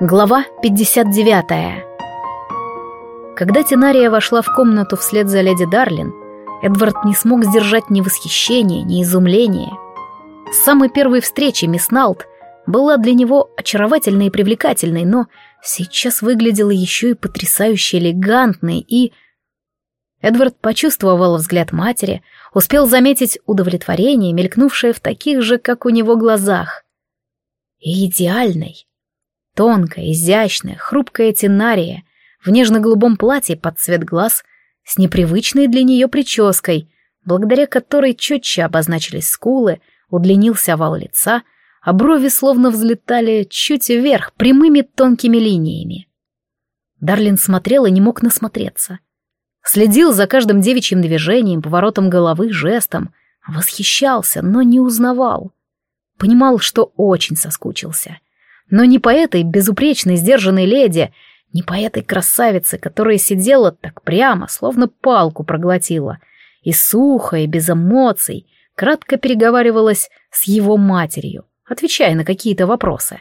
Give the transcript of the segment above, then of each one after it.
Глава 59 Когда Тинария вошла в комнату вслед за леди Дарлин, Эдвард не смог сдержать ни восхищения, ни изумления. С самой первой встречи мисс Налт была для него очаровательной и привлекательной, но сейчас выглядела еще и потрясающе элегантной и... Эдвард почувствовал взгляд матери, успел заметить удовлетворение, мелькнувшее в таких же, как у него, глазах. И идеальной. Тонкая, изящная, хрупкая тенария в нежно-голубом платье под цвет глаз с непривычной для нее прической, благодаря которой четче обозначились скулы, удлинился овал лица, а брови словно взлетали чуть вверх прямыми тонкими линиями. Дарлин смотрел и не мог насмотреться. Следил за каждым девичьим движением, поворотом головы, жестом, восхищался, но не узнавал. Понимал, что очень соскучился. Но не по этой безупречной, сдержанной леди, не по этой красавице, которая сидела так прямо, словно палку проглотила, и сухо, и без эмоций, кратко переговаривалась с его матерью, отвечая на какие-то вопросы.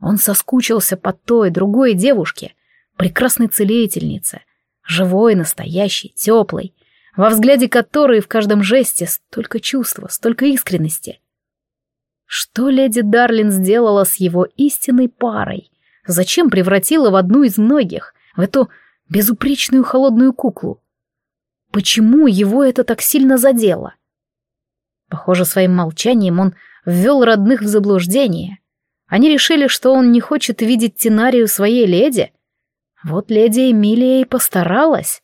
Он соскучился по той, другой девушке, прекрасной целительнице, живой, настоящей, теплой, во взгляде которой в каждом жесте столько чувства, столько искренности. Что леди Дарлин сделала с его истинной парой? Зачем превратила в одну из многих, в эту безупречную холодную куклу? Почему его это так сильно задело? Похоже, своим молчанием он ввел родных в заблуждение. Они решили, что он не хочет видеть Тинарию своей леди. Вот леди Эмилия и постаралась.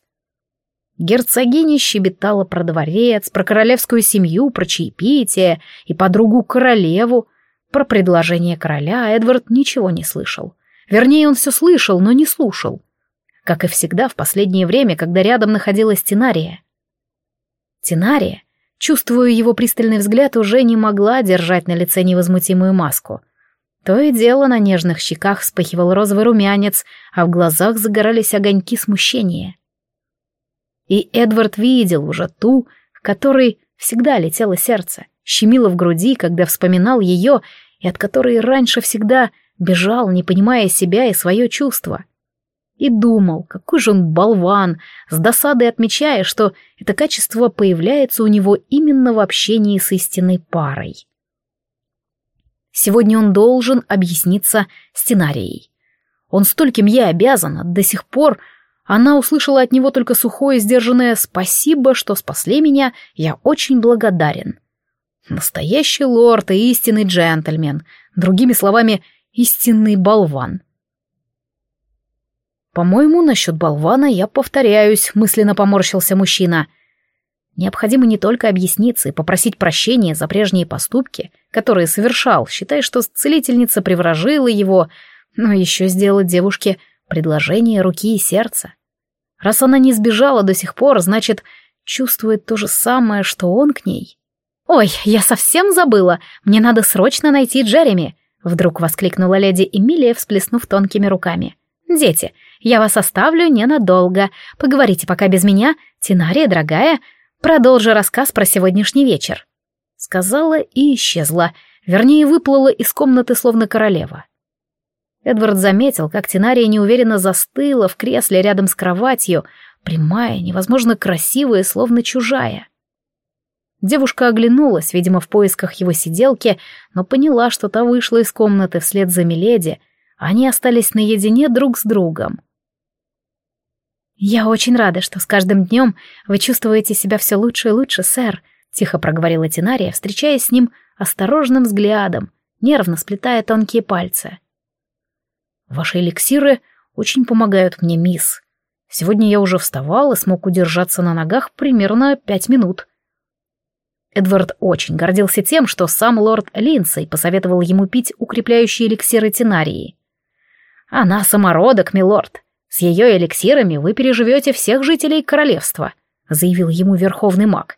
Герцогиня щебетала про дворец, про королевскую семью, про чаепитие и подругу-королеву. Про предложение короля Эдвард ничего не слышал. Вернее, он все слышал, но не слушал. Как и всегда в последнее время, когда рядом находилась Тинария. Тинария, чувствуя его пристальный взгляд, уже не могла держать на лице невозмутимую маску. То и дело на нежных щеках вспыхивал розовый румянец, а в глазах загорались огоньки смущения. И Эдвард видел уже ту, к которой всегда летело сердце, щемило в груди, когда вспоминал ее, и от которой раньше всегда бежал, не понимая себя и свое чувство. И думал, какой же он болван, с досадой отмечая, что это качество появляется у него именно в общении с истинной парой. Сегодня он должен объясниться сценарией. Он стольким ей обязан, а до сих пор она услышала от него только сухое сдержанное «спасибо, что спасли меня, я очень благодарен». Настоящий лорд и истинный джентльмен, другими словами, истинный болван. «По-моему, насчет болвана я повторяюсь», — мысленно поморщился мужчина. Необходимо не только объясниться и попросить прощения за прежние поступки, которые совершал, считая, что целительница приворожила его, но еще сделать девушке предложение руки и сердца. Раз она не сбежала до сих пор, значит, чувствует то же самое, что он к ней. «Ой, я совсем забыла! Мне надо срочно найти Джереми!» Вдруг воскликнула леди Эмилия, всплеснув тонкими руками. «Дети, я вас оставлю ненадолго. Поговорите пока без меня. Тинария, дорогая, продолжи рассказ про сегодняшний вечер». Сказала и исчезла, вернее, выплыла из комнаты словно королева. Эдвард заметил, как Тинария неуверенно застыла в кресле рядом с кроватью, прямая, невозможно красивая, словно чужая. Девушка оглянулась, видимо, в поисках его сиделки, но поняла, что та вышла из комнаты вслед за Миледи, они остались наедине друг с другом. «Я очень рада, что с каждым днем вы чувствуете себя все лучше и лучше, сэр», — тихо проговорила Тинария, встречаясь с ним осторожным взглядом, нервно сплетая тонкие пальцы. Ваши эликсиры очень помогают мне, мисс. Сегодня я уже вставал и смог удержаться на ногах примерно пять минут. Эдвард очень гордился тем, что сам лорд Линдсей посоветовал ему пить укрепляющие эликсиры Тинарии. «Она самородок, милорд. С ее эликсирами вы переживете всех жителей королевства», — заявил ему верховный маг.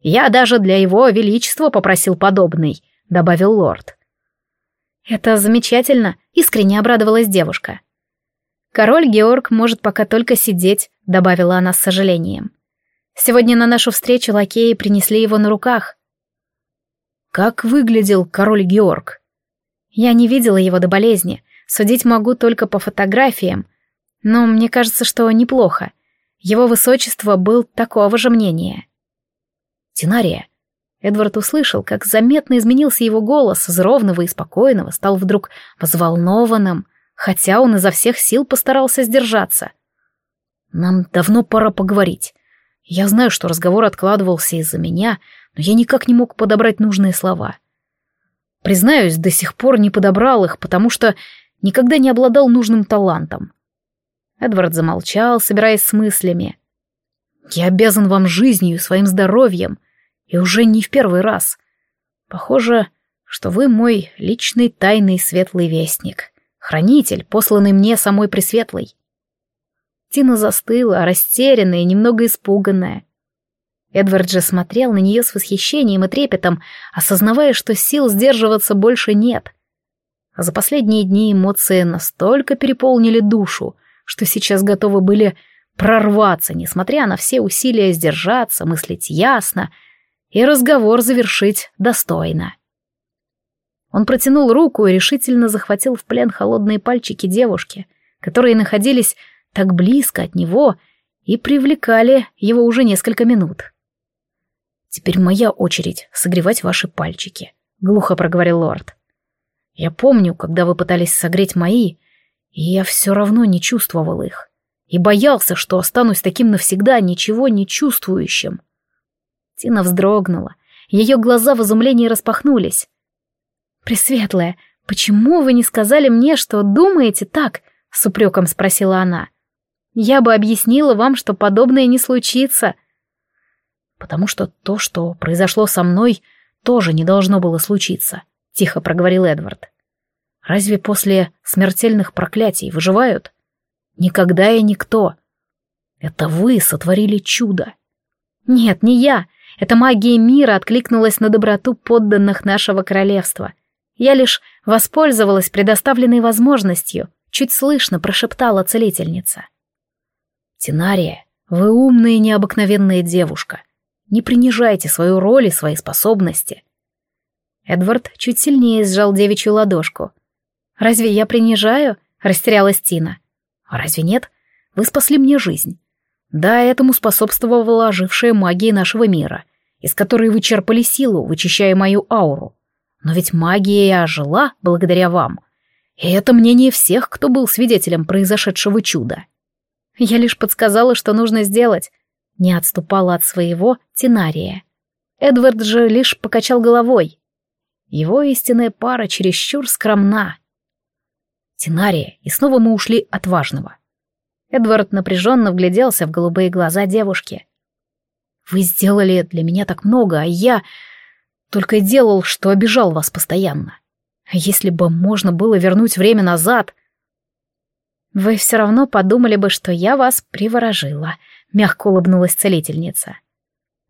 «Я даже для его величества попросил подобный», — добавил лорд. «Это замечательно», — искренне обрадовалась девушка. «Король Георг может пока только сидеть», — добавила она с сожалением. «Сегодня на нашу встречу лакеи принесли его на руках». «Как выглядел король Георг?» «Я не видела его до болезни. Судить могу только по фотографиям, но мне кажется, что неплохо. Его высочество был такого же мнения. Тинария. Эдвард услышал, как заметно изменился его голос, из ровного и спокойного стал вдруг взволнованным, хотя он изо всех сил постарался сдержаться. «Нам давно пора поговорить. Я знаю, что разговор откладывался из-за меня, но я никак не мог подобрать нужные слова. Признаюсь, до сих пор не подобрал их, потому что никогда не обладал нужным талантом. Эдвард замолчал, собираясь с мыслями. «Я обязан вам жизнью и своим здоровьем, и уже не в первый раз. Похоже, что вы мой личный тайный светлый вестник, хранитель, посланный мне самой Пресветлой». Тина застыла, растерянная немного испуганная. Эдвард же смотрел на нее с восхищением и трепетом, осознавая, что сил сдерживаться больше нет. А за последние дни эмоции настолько переполнили душу, что сейчас готовы были прорваться, несмотря на все усилия сдержаться, мыслить ясно и разговор завершить достойно. Он протянул руку и решительно захватил в плен холодные пальчики девушки, которые находились так близко от него и привлекали его уже несколько минут. «Теперь моя очередь согревать ваши пальчики», — глухо проговорил лорд. «Я помню, когда вы пытались согреть мои, и я все равно не чувствовал их, и боялся, что останусь таким навсегда, ничего не чувствующим». Тина вздрогнула, ее глаза в изумлении распахнулись. «Пресветлая, почему вы не сказали мне, что думаете так?» — с упреком спросила она. «Я бы объяснила вам, что подобное не случится» потому что то, что произошло со мной, тоже не должно было случиться», — тихо проговорил Эдвард. «Разве после смертельных проклятий выживают? Никогда и никто. Это вы сотворили чудо». «Нет, не я. Эта магия мира откликнулась на доброту подданных нашего королевства. Я лишь воспользовалась предоставленной возможностью», — чуть слышно прошептала целительница. «Тинария, вы умная и необыкновенная девушка», не принижайте свою роль и свои способности. Эдвард чуть сильнее сжал девичью ладошку. «Разве я принижаю?» — растерялась Тина. «А разве нет? Вы спасли мне жизнь. Да, этому способствовала ожившая магия нашего мира, из которой вы черпали силу, вычищая мою ауру. Но ведь магия ожила благодаря вам. И это мнение всех, кто был свидетелем произошедшего чуда». «Я лишь подсказала, что нужно сделать не отступала от своего Тинария. Эдвард же лишь покачал головой. Его истинная пара чересчур скромна. Тинария, и снова мы ушли от важного. Эдвард напряженно вгляделся в голубые глаза девушки. «Вы сделали для меня так много, а я только делал, что обижал вас постоянно. А если бы можно было вернуть время назад...» «Вы все равно подумали бы, что я вас приворожила», мягко улыбнулась целительница.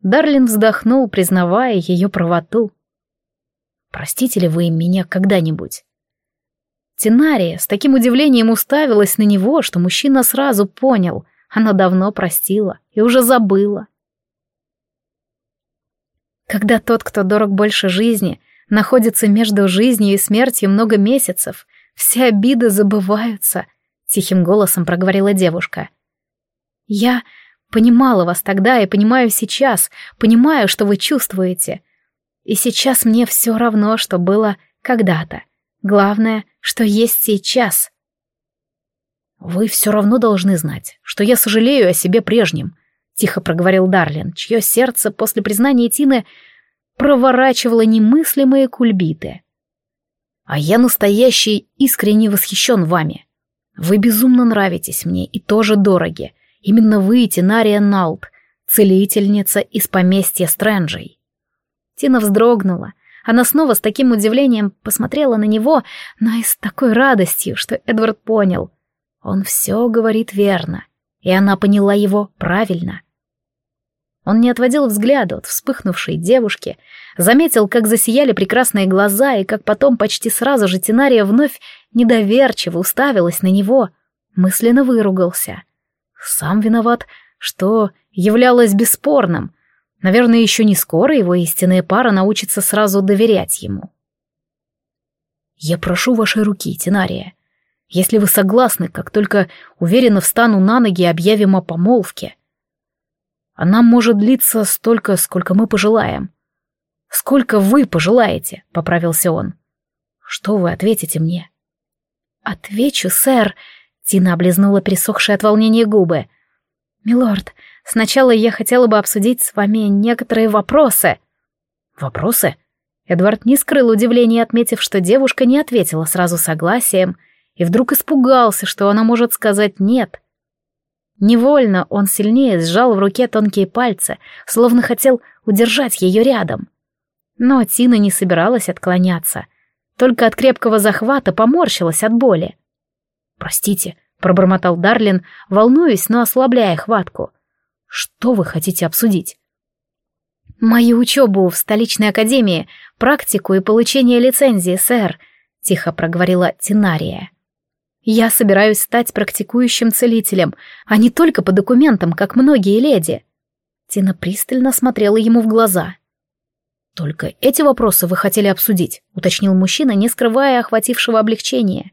Дарлин вздохнул, признавая ее правоту. «Простите ли вы меня когда-нибудь?» Тинария с таким удивлением уставилась на него, что мужчина сразу понял, она давно простила и уже забыла. Когда тот, кто дорог больше жизни, находится между жизнью и смертью много месяцев, все обиды забываются, — тихим голосом проговорила девушка. «Я Понимала вас тогда и понимаю сейчас, понимаю, что вы чувствуете. И сейчас мне все равно, что было когда-то. Главное, что есть сейчас. «Вы все равно должны знать, что я сожалею о себе прежнем», — тихо проговорил Дарлин, чье сердце после признания Тины проворачивало немыслимые кульбиты. «А я настоящий искренне восхищен вами. Вы безумно нравитесь мне и тоже дороги, Именно вы, Тинария Налт, целительница из поместья Стрэнджей. Тина вздрогнула. Она снова с таким удивлением посмотрела на него, но и с такой радостью, что Эдвард понял. Он все говорит верно, и она поняла его правильно. Он не отводил взгляда от вспыхнувшей девушки, заметил, как засияли прекрасные глаза, и как потом почти сразу же Тинария вновь недоверчиво уставилась на него, мысленно выругался — сам виноват, что являлось бесспорным. Наверное, еще не скоро его истинная пара научится сразу доверять ему. «Я прошу вашей руки, Тинария. Если вы согласны, как только уверенно встану на ноги и объявим о помолвке. Она может длиться столько, сколько мы пожелаем. Сколько вы пожелаете, — поправился он. Что вы ответите мне? Отвечу, сэр, — Тина облизнула пересохшие от волнения губы. Милорд, сначала я хотела бы обсудить с вами некоторые вопросы. Вопросы? Эдвард не скрыл удивления, отметив, что девушка не ответила сразу согласием, и вдруг испугался, что она может сказать «нет». Невольно он сильнее сжал в руке тонкие пальцы, словно хотел удержать ее рядом. Но Тина не собиралась отклоняться, только от крепкого захвата поморщилась от боли. «Простите», — пробормотал Дарлин, волнуясь, но ослабляя хватку. «Что вы хотите обсудить?» «Мою учебу в столичной академии, практику и получение лицензии, сэр», — тихо проговорила Тинария. «Я собираюсь стать практикующим целителем, а не только по документам, как многие леди». Тина пристально смотрела ему в глаза. «Только эти вопросы вы хотели обсудить», — уточнил мужчина, не скрывая охватившего облегчения.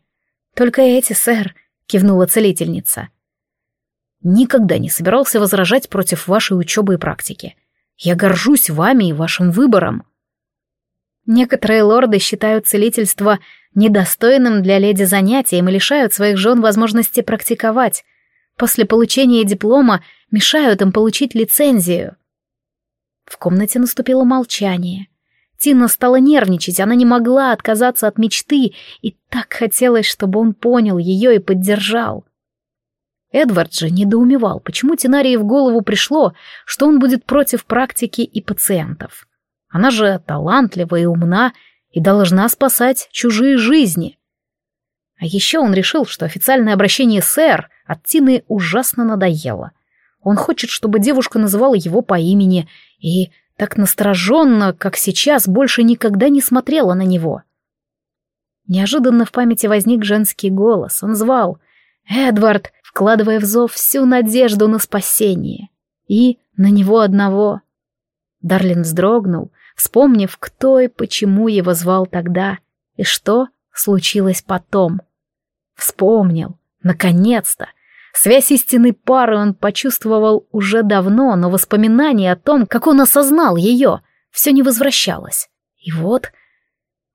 «Только эти, сэр», — кивнула целительница. «Никогда не собирался возражать против вашей учебы и практики. Я горжусь вами и вашим выбором. Некоторые лорды считают целительство недостойным для леди занятием и лишают своих жен возможности практиковать. После получения диплома мешают им получить лицензию. В комнате наступило молчание. Тина стала нервничать, она не могла отказаться от мечты, и так хотелось, чтобы он понял ее и поддержал. Эдвард же недоумевал, почему Тинарии в голову пришло, что он будет против практики и пациентов. Она же талантлива и умна и должна спасать чужие жизни. А еще он решил, что официальное обращение «сэр» от Тины ужасно надоело. Он хочет, чтобы девушка называла его по имени и так настороженно, как сейчас, больше никогда не смотрела на него. Неожиданно в памяти возник женский голос. Он звал «Эдвард!» Вкладывая в зов всю надежду на спасение. И на него одного. Дарлин вздрогнул, вспомнив, кто и почему его звал тогда, и что случилось потом. Вспомнил, наконец-то. Связь истинной пары он почувствовал уже давно, но воспоминание о том, как он осознал ее, все не возвращалось. И вот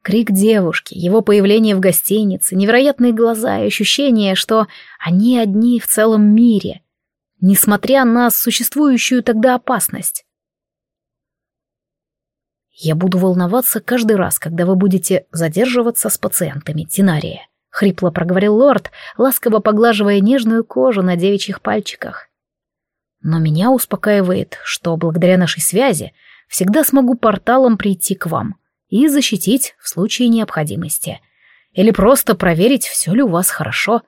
Крик девушки, его появление в гостинице, невероятные глаза и ощущение, что они одни в целом мире, несмотря на существующую тогда опасность. «Я буду волноваться каждый раз, когда вы будете задерживаться с пациентами, Тинария», — хрипло проговорил лорд, ласково поглаживая нежную кожу на девичьих пальчиках. «Но меня успокаивает, что благодаря нашей связи всегда смогу порталом прийти к вам» и защитить в случае необходимости. Или просто проверить, все ли у вас хорошо.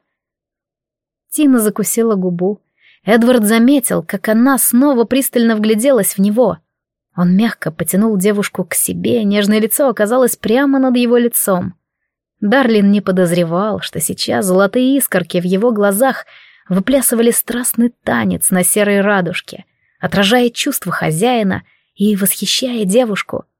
Тина закусила губу. Эдвард заметил, как она снова пристально вгляделась в него. Он мягко потянул девушку к себе, нежное лицо оказалось прямо над его лицом. Дарлин не подозревал, что сейчас золотые искорки в его глазах выплясывали страстный танец на серой радужке, отражая чувства хозяина и восхищая девушку —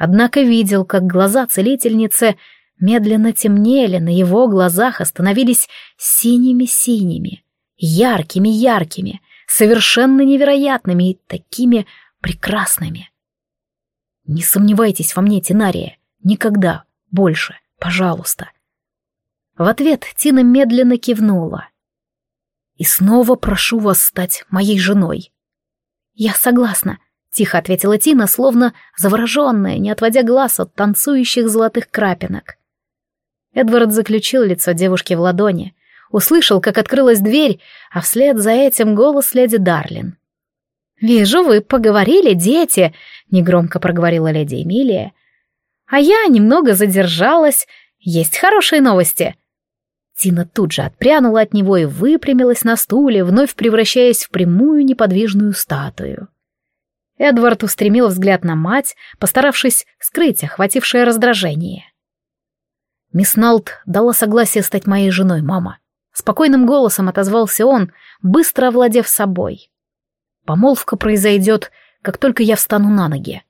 Однако видел, как глаза целительницы медленно темнели, на его глазах остановились синими-синими, яркими-яркими, совершенно невероятными и такими прекрасными. Не сомневайтесь во мне, Тинария, никогда больше, пожалуйста. В ответ Тина медленно кивнула. И снова прошу вас стать моей женой. Я согласна, — тихо ответила Тина, словно завороженная, не отводя глаз от танцующих золотых крапинок. Эдвард заключил лицо девушки в ладони, услышал, как открылась дверь, а вслед за этим голос леди Дарлин. «Вижу, вы поговорили, дети», — негромко проговорила леди Эмилия. «А я немного задержалась. Есть хорошие новости». Тина тут же отпрянула от него и выпрямилась на стуле, вновь превращаясь в прямую неподвижную статую. Эдвард устремил взгляд на мать, постаравшись скрыть охватившее раздражение. «Мисс Налт дала согласие стать моей женой, мама». Спокойным голосом отозвался он, быстро овладев собой. «Помолвка произойдет, как только я встану на ноги».